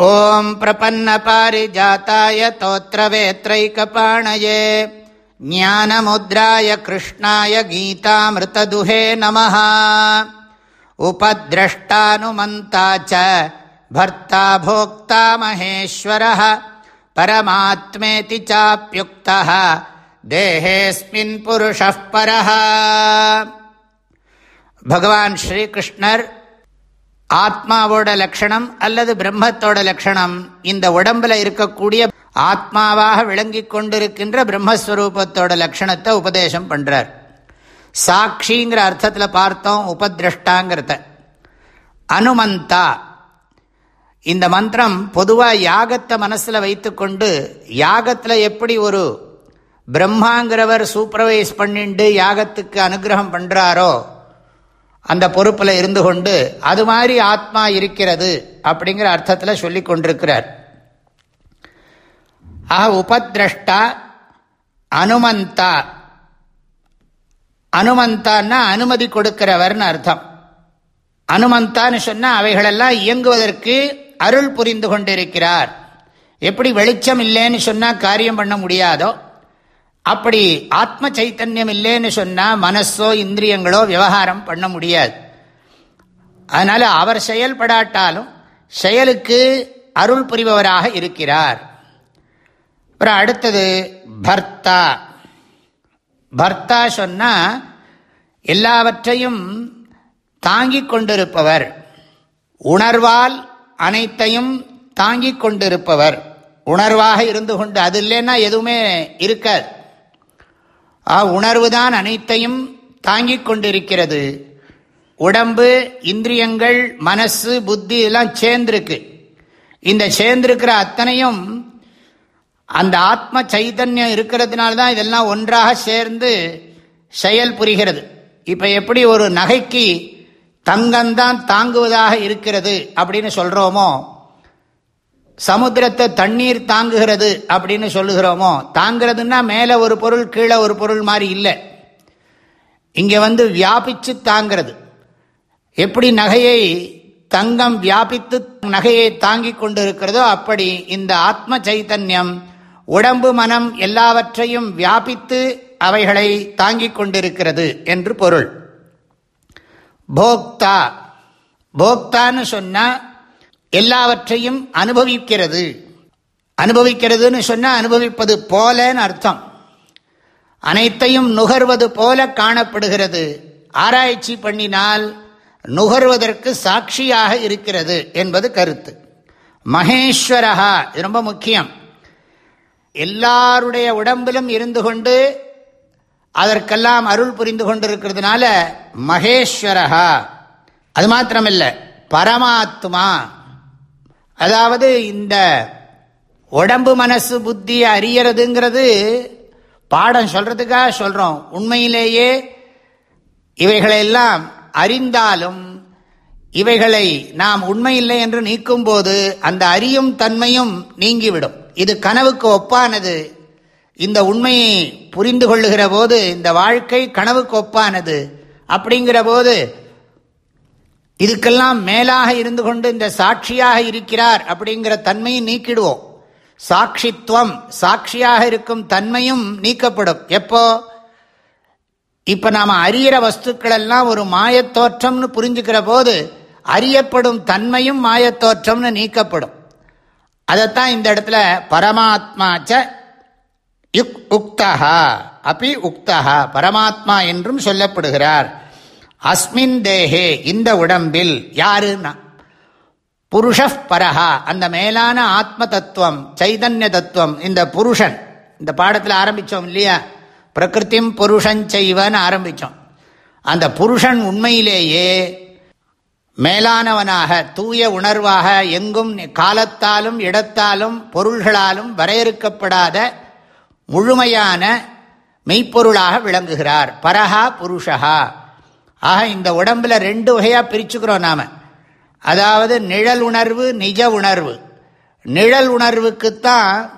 ॐ प्रपन्नपारिजाताय तोत्रवेत्रैकपाणये, ज्ञानमुद्राय कृष्णाय गीतामृतदुहे नमः। उपद्रष्टानुमन्ता च भर्ता भोक्ता महेश्वरः, परमात्मेति चाप्युक्तः, देहेऽस्मिन् पुरुषः परः। भगवान् श्रीकृष्णर् ஆத்மாவோட லட்சணம் அல்லது பிரம்மத்தோட லட்சணம் இந்த உடம்புல இருக்கக்கூடிய ஆத்மாவாக விளங்கி கொண்டிருக்கின்ற பிரம்மஸ்வரூபத்தோட லட்சணத்தை உபதேசம் பண்றார். சாட்சிங்கிற அர்த்தத்தில் பார்த்தோம் உபதிரஷ்டாங்கிறத. அனுமந்தா. இந்த மந்திரம் பொதுவாக யாகத்தை மனசில் வைத்துக்கொண்டு யாகத்தில் எப்படி ஒரு பிரம்மாங்கிறவர் சூப்பர்வைஸ் பண்ணிட்டு யாகத்துக்கு அனுகிரகம் பண்ணுறாரோ அந்த பொறுப்பில் இருந்து கொண்டு அது மாதிரி ஆத்மா இருக்கிறது அப்படிங்கிற அர்த்தத்தில் சொல்லி கொண்டிருக்கிறார். ஆக உபதிரஷ்டா அனுமந்தா. அனுமந்தான்னா அனுமதி கொடுக்கிறவர்னு அர்த்தம். அனுமந்தான்னு சொன்னால் அவைகளெல்லாம் இயங்குவதற்கு அருள் புரிந்து கொண்டிருக்கிறார். எப்படி வெளிச்சம் இல்லைன்னு சொன்னால் காரியம் பண்ண முடியாதோ அப்படி ஆத்ம சைத்தன்யம் இல்லைன்னு சொன்னால் மனசோ இந்திரியங்களோ விவகாரம் பண்ண முடியாது. அதனால் அவர் செயல்படாட்டாலும் செயலுக்கு அருள் புரிபவராக இருக்கிறார். அப்புறம் அடுத்தது பர்த்தா. பர்த்தா சொன்னால் எல்லாவற்றையும் தாங்கிக் கொண்டிருப்பவர். உணர்வால் அனைத்தையும் தாங்கிக் கொண்டிருப்பவர். உணர்வாக இருந்து கொண்டு அது இல்லைன்னா எதுவுமே இருக்காது. உணர்வு தான் அனைத்தையும் தாங்கிக் கொண்டிருக்கிறது. உடம்பு இந்திரியங்கள் மனசு புத்தி எல்லாம் சேர்ந்திருக்கு. இந்த சேர்ந்திருக்கிற அத்தனையும் அந்த ஆத்ம சைதன்யம் இருக்கிறதுனால தான் இதெல்லாம் ஒன்றாக சேர்ந்து செயல் புரிகிறது. இப்போ எப்படி ஒரு நகைக்கு தங்கம்தான் தாங்குவதாக இருக்கிறது அப்படின்னு சொல்கிறோமோ சமுத்திரத்தை தண்ணீர் தாங்குகிறது அப்படின்னு சொல்லுகிறோமோ தாங்கிறதுன்னா மேலே ஒரு பொருள் கீழே ஒரு பொருள் மாதிரி இல்லை. இங்கே வந்து வியாபித்து தாங்கிறது. எப்படி நகையை தங்கம் வியாபித்து நகையை தாங்கி கொண்டு இருக்கிறதோ அப்படி இந்த ஆத்ம சைத்தன்யம் உடம்பு மனம் எல்லாவற்றையும் வியாபித்து அவைகளை தாங்கிக் கொண்டிருக்கிறது என்று பொருள். போக்தா. போக்தான்னு சொன்னால் எல்லாவற்றையும் அனுபவிக்கிறது. அனுபவிக்கிறதுன்னு சொன்னால் அனுபவிப்பது போலன்னு அர்த்தம். அனைத்தையும் நுகர்வது போல காணப்படுகிறது. ஆராய்ச்சி பண்ணினால் நுகர்வதற்கு சாட்சியாக இருக்கிறது என்பது கருத்து. மகேஸ்வரகா இது ரொம்ப முக்கியம். எல்லாருடைய உடம்பிலும் இருந்து கொண்டு அதற்கெல்லாம் அருள் புரிந்து கொண்டிருக்கிறதுனால மகேஸ்வரகா அது மாத்திரமில்லை பரமாத்மா. அதாவது இந்த உடம்பு மனசு புத்தி அறியறதுங்கிறது பாடம் சொல்றதுக்காக சொல்றோம். உண்மையிலேயே இவைகளெல்லாம் அறிந்தாலும் இவைகளை நாம் உண்மையில்லை என்று நீக்கும் போது அந்த அறியும் தன்மையும் நீங்கிவிடும். இது கனவுக்கு ஒப்பானது. இந்த உண்மையை புரிந்து கொள்ளுகிற போது இந்த வாழ்க்கை கனவுக்கு ஒப்பானது. அப்படிங்கிற போது இதுக்கெல்லாம் மேலாக இருந்து கொண்டு இந்த சாட்சியாக இருக்கிறார் அப்படிங்கிற தன்மையை நீக்கிடுவோம். சாட்சித்துவம் சாட்சியாக இருக்கும் தன்மையும் நீக்கப்படும். எப்போ? இப்ப நாம அறிகிற வஸ்துக்கள் எல்லாம் ஒரு மாயத்தோற்றம்னு புரிஞ்சுக்கிற போது அறியப்படும் தன்மையும் மாயத்தோற்றம்னு நீக்கப்படும். அதைத்தான் இந்த இடத்துல பரமாத்மாச்ச யுக் உக்தகா அப்பி உக்தகா பரமாத்மா என்றும் சொல்லப்படுகிறார். அஸ்மின் தேகே இந்த உடம்பில் யாருன்னா? புருஷ பரஹா அந்த மேலான ஆத்ம தத்துவம் சைதன்ய தத்துவம் இந்த புருஷன். இந்த பாடத்தில் ஆரம்பித்தோம் இல்லையா? பிரகிருத்திம் புருஷன் செய்வன்னு ஆரம்பித்தோம் அந்த புருஷன் உண்மையிலேயே மேலானவனாக தூய உணர்வாக எங்கும் காலத்தாலும் இடத்தாலும் பொருள்களாலும் வரையறுக்கப்படாத முழுமையான மெய்ப்பொருளாக விளங்குகிறார். பரஹா புருஷஹா. ஆக இந்த உடம்பில் ரெண்டு வகையாக பிரிச்சுக்கிறோம் நாம். அதாவது நிழல் உணர்வு நிஜ உணர்வு. நிழல் உணர்வுக்குத்தான்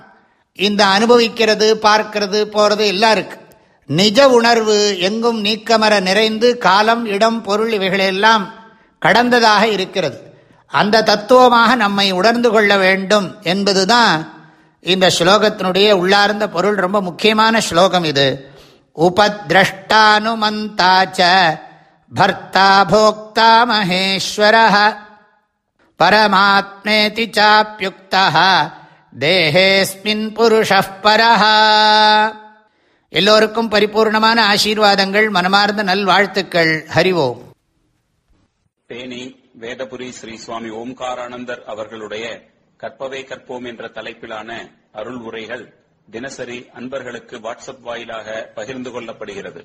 இந்த அனுபவிக்கிறது பார்க்கிறது போகிறது எல்லாம் இருக்கு. நிஜ உணர்வு எங்கும் நீக்கமர நிறைந்து காலம் இடம் பொருள் இவைகளெல்லாம் கடந்ததாக இருக்கிறது. அந்த தத்துவமாக நம்மை உணர்ந்து கொள்ள வேண்டும் என்பதுதான் இந்த ஸ்லோகத்தினுடைய உள்ளார்ந்த பொருள். ரொம்ப முக்கியமான ஸ்லோகம் இது. உபதிரஷ்டானுமந்தாச்ச பர்த்தா போக்தா மகேஸ்வர பரமாத்மேதி சாப்பியுக்தா தேகேஸ்மின் புருஷ எல்லோருக்கும் பரிபூர்ணமான ஆசீர்வாதங்கள் மனமார்ந்த நல்வாழ்த்துக்கள். ஹரிவோம் தேனி வேதபுரி ஸ்ரீ சுவாமி ஓம்காரானந்தர் அவர்களுடைய கற்பவை கற்போம் என்ற தலைப்பிலான அருள் உரைகள் தினசரி அன்பர்களுக்கு வாட்ஸ்அப் வாயிலாக பகிர்ந்து கொள்ளப்படுகிறது.